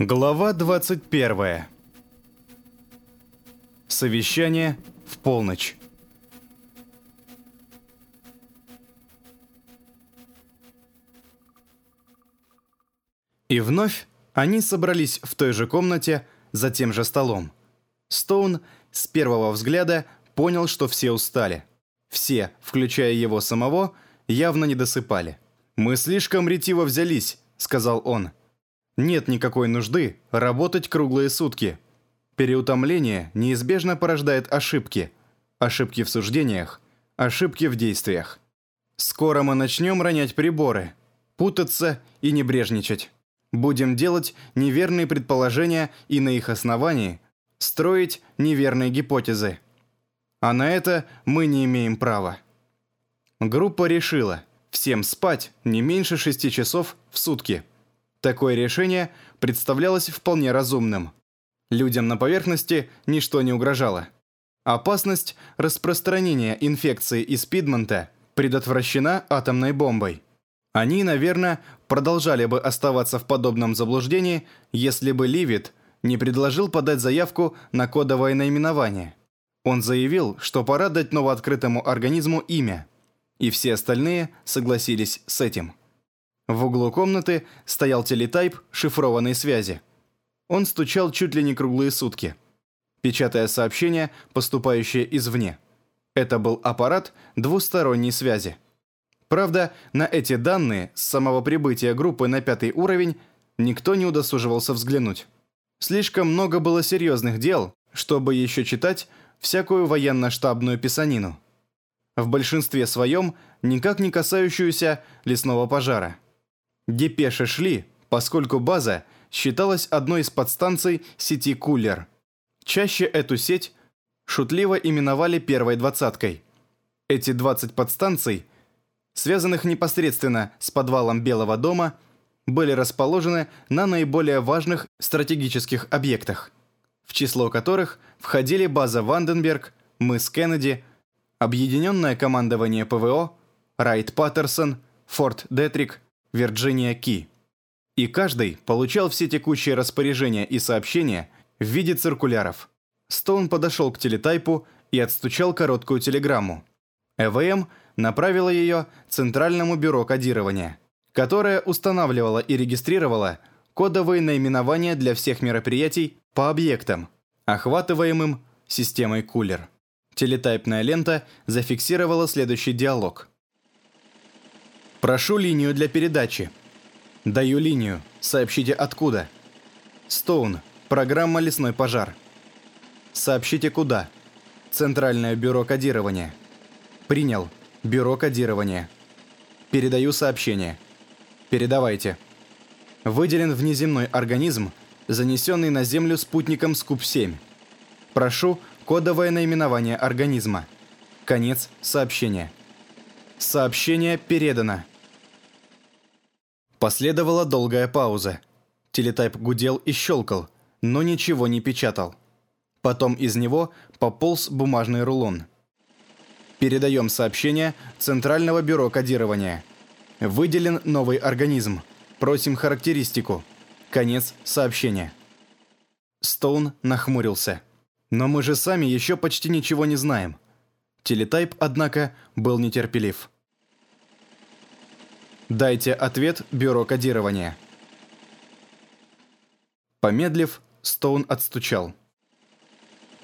Глава 21. Совещание в полночь. И вновь они собрались в той же комнате за тем же столом. Стоун с первого взгляда понял, что все устали. Все, включая его самого, явно не досыпали. «Мы слишком ретиво взялись», — сказал он. «Нет никакой нужды работать круглые сутки. Переутомление неизбежно порождает ошибки. Ошибки в суждениях, ошибки в действиях. Скоро мы начнем ронять приборы, путаться и небрежничать. Будем делать неверные предположения и на их основании строить неверные гипотезы. А на это мы не имеем права. Группа решила всем спать не меньше шести часов в сутки. Такое решение представлялось вполне разумным. Людям на поверхности ничто не угрожало. Опасность распространения инфекции из Пидмонта предотвращена атомной бомбой. Они, наверное, продолжали бы оставаться в подобном заблуждении, если бы Ливит не предложил подать заявку на кодовое наименование. Он заявил, что пора дать новооткрытому организму имя, и все остальные согласились с этим. В углу комнаты стоял телетайп шифрованной связи. Он стучал чуть ли не круглые сутки, печатая сообщения, поступающие извне. Это был аппарат двусторонней связи. Правда, на эти данные с самого прибытия группы на пятый уровень никто не удосуживался взглянуть. Слишком много было серьезных дел, чтобы еще читать всякую военно-штабную писанину. В большинстве своем никак не касающуюся лесного пожара. Депеши шли, поскольку база считалась одной из подстанций сети Кулер. Чаще эту сеть шутливо именовали первой двадцаткой. Эти 20 подстанций – связанных непосредственно с подвалом Белого дома, были расположены на наиболее важных стратегических объектах, в число которых входили база Ванденберг, мыс Кеннеди, Объединенное командование ПВО, Райт Паттерсон, Форт Детрик, Вирджиния Ки. И каждый получал все текущие распоряжения и сообщения в виде циркуляров. Стоун подошел к телетайпу и отстучал короткую телеграмму. ЭВМ направила ее Центральному бюро кодирования, которое устанавливало и регистрировало кодовые наименования для всех мероприятий по объектам, охватываемым системой Кулер. Телетайпная лента зафиксировала следующий диалог. «Прошу линию для передачи». «Даю линию. Сообщите откуда». «Стоун. Программа «Лесной пожар». «Сообщите куда». «Центральное бюро кодирования». «Принял. Бюро кодирования. Передаю сообщение. Передавайте. Выделен внеземной организм, занесенный на Землю спутником Скуп-7. Прошу кодовое наименование организма. Конец сообщения. Сообщение передано. Последовала долгая пауза. Телетайп гудел и щелкал, но ничего не печатал. Потом из него пополз бумажный рулон – Передаем сообщение Центрального бюро кодирования. Выделен новый организм. Просим характеристику. Конец сообщения. Стоун нахмурился. Но мы же сами еще почти ничего не знаем. Телетайп, однако, был нетерпелив. Дайте ответ бюро кодирования. Помедлив, Стоун отстучал.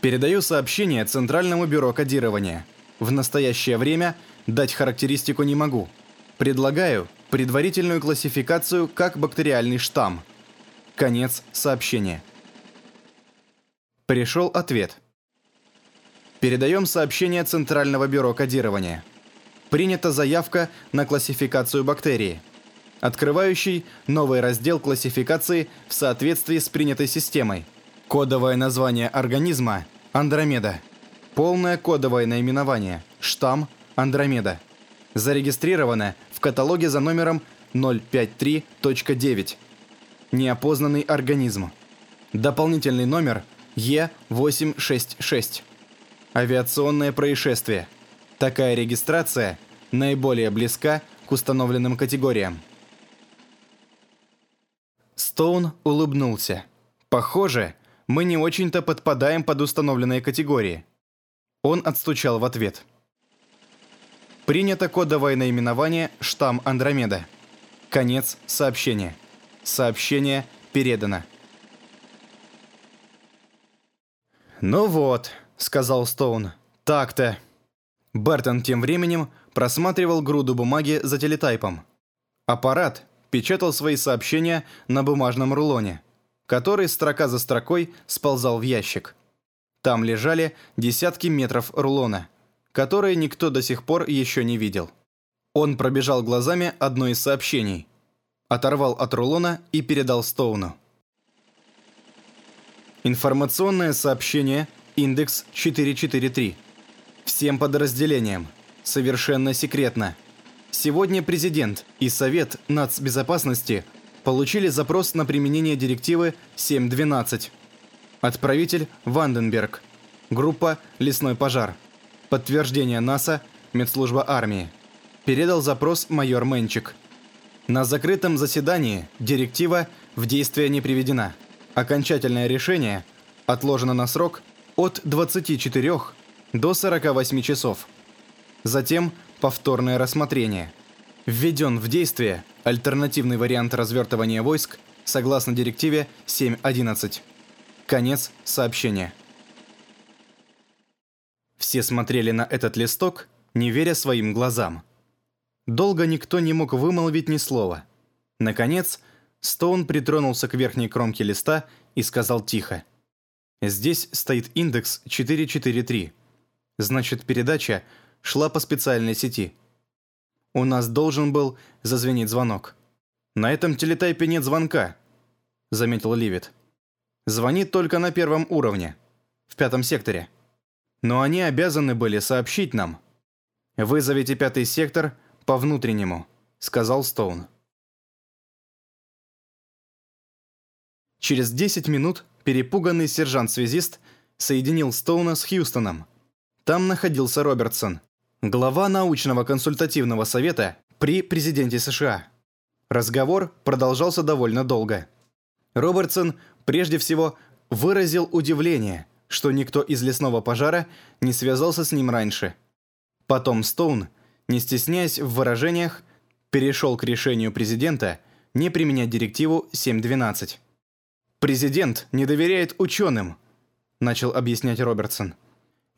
Передаю сообщение Центральному бюро кодирования. В настоящее время дать характеристику не могу. Предлагаю предварительную классификацию как бактериальный штамм. Конец сообщения. Пришел ответ. Передаем сообщение Центрального бюро кодирования. Принята заявка на классификацию бактерии, открывающий новый раздел классификации в соответствии с принятой системой. Кодовое название организма – Андромеда. Полное кодовое наименование. Штамм Андромеда. Зарегистрировано в каталоге за номером 053.9. Неопознанный организм. Дополнительный номер Е866. Авиационное происшествие. Такая регистрация наиболее близка к установленным категориям. Стоун улыбнулся. «Похоже, мы не очень-то подпадаем под установленные категории». Он отстучал в ответ. Принято кодовое наименование «Штамм Андромеда». Конец сообщения. Сообщение передано. «Ну вот», — сказал Стоун, — «так-то». Бертон тем временем просматривал груду бумаги за телетайпом. Аппарат печатал свои сообщения на бумажном рулоне, который строка за строкой сползал в ящик. Там лежали десятки метров рулона, которые никто до сих пор еще не видел. Он пробежал глазами одно из сообщений, оторвал от рулона и передал Стоуну. Информационное сообщение «Индекс 443». Всем подразделениям. Совершенно секретно. Сегодня президент и Совет нацбезопасности получили запрос на применение директивы 7.12. Отправитель Ванденберг. Группа «Лесной пожар». Подтверждение НАСА, медслужба армии. Передал запрос майор Менчик. На закрытом заседании директива в действие не приведена. Окончательное решение отложено на срок от 24 до 48 часов. Затем повторное рассмотрение. Введен в действие альтернативный вариант развертывания войск согласно директиве 7.11. Конец сообщения. Все смотрели на этот листок, не веря своим глазам. Долго никто не мог вымолвить ни слова. Наконец, Стоун притронулся к верхней кромке листа и сказал тихо. «Здесь стоит индекс 443. Значит, передача шла по специальной сети. У нас должен был зазвенеть звонок. На этом телетайпе нет звонка, заметил Ливит. Звонит только на первом уровне, в пятом секторе. Но они обязаны были сообщить нам. Вызовите пятый сектор по внутреннему, сказал Стоун. Через 10 минут перепуганный сержант-связист соединил Стоуна с Хьюстоном. Там находился Робертсон, глава научного консультативного совета при президенте США. Разговор продолжался довольно долго. Робертсон прежде всего выразил удивление, что никто из лесного пожара не связался с ним раньше. Потом Стоун, не стесняясь в выражениях, перешел к решению президента не применять директиву 7.12. «Президент не доверяет ученым», – начал объяснять Робертсон.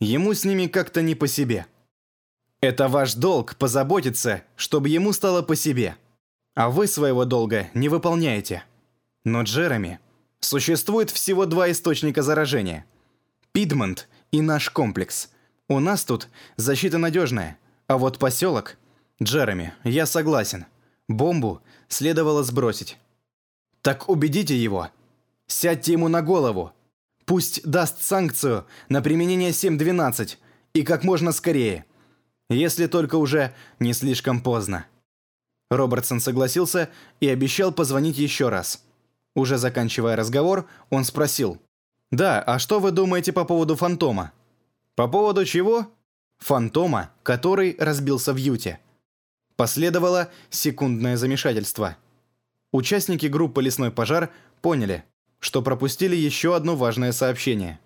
«Ему с ними как-то не по себе». Это ваш долг позаботиться, чтобы ему стало по себе. А вы своего долга не выполняете. Но, Джереми, существует всего два источника заражения. Пидмонт и наш комплекс. У нас тут защита надежная, а вот поселок... Джереми, я согласен. Бомбу следовало сбросить. Так убедите его. Сядьте ему на голову. Пусть даст санкцию на применение 7.12 и как можно скорее – если только уже не слишком поздно. Робертсон согласился и обещал позвонить еще раз. Уже заканчивая разговор, он спросил. «Да, а что вы думаете по поводу фантома?» «По поводу чего?» «Фантома, который разбился в Юте». Последовало секундное замешательство. Участники группы «Лесной пожар» поняли, что пропустили еще одно важное сообщение.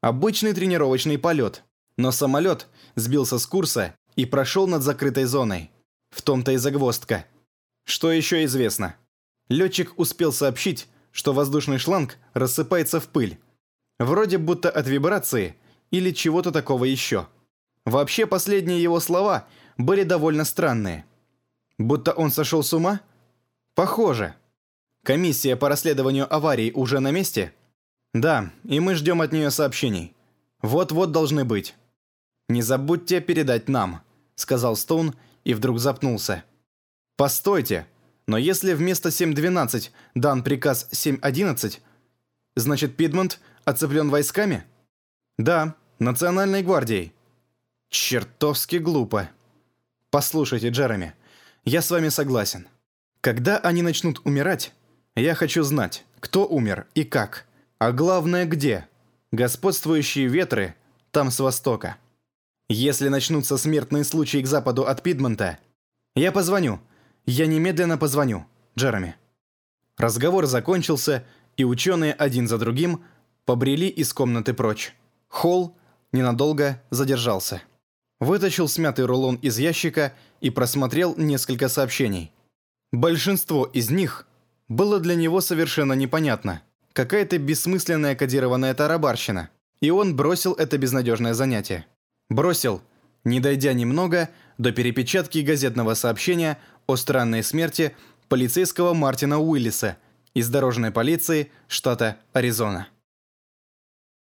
Обычный тренировочный полет, но самолет сбился с курса и прошел над закрытой зоной. В том-то и загвоздка. Что еще известно? Летчик успел сообщить, что воздушный шланг рассыпается в пыль. Вроде будто от вибрации или чего-то такого еще. Вообще последние его слова были довольно странные. Будто он сошел с ума? Похоже. Комиссия по расследованию аварии уже на месте? Да, и мы ждем от нее сообщений. Вот-вот должны быть. Не забудьте передать нам сказал Стоун и вдруг запнулся. «Постойте, но если вместо 7.12 дан приказ 7.11, значит Пидмонт оцеплен войсками?» «Да, Национальной гвардией». «Чертовски глупо». «Послушайте, Джереми, я с вами согласен. Когда они начнут умирать, я хочу знать, кто умер и как, а главное где. Господствующие ветры там с востока». Если начнутся смертные случаи к западу от Пидмонта, я позвоню. Я немедленно позвоню, Джереми. Разговор закончился, и ученые один за другим побрели из комнаты прочь. Холл ненадолго задержался. Вытащил смятый рулон из ящика и просмотрел несколько сообщений. Большинство из них было для него совершенно непонятно. Какая-то бессмысленная кодированная тарабарщина. И он бросил это безнадежное занятие. Бросил, не дойдя немного до перепечатки газетного сообщения о странной смерти полицейского Мартина Уиллиса из дорожной полиции штата Аризона.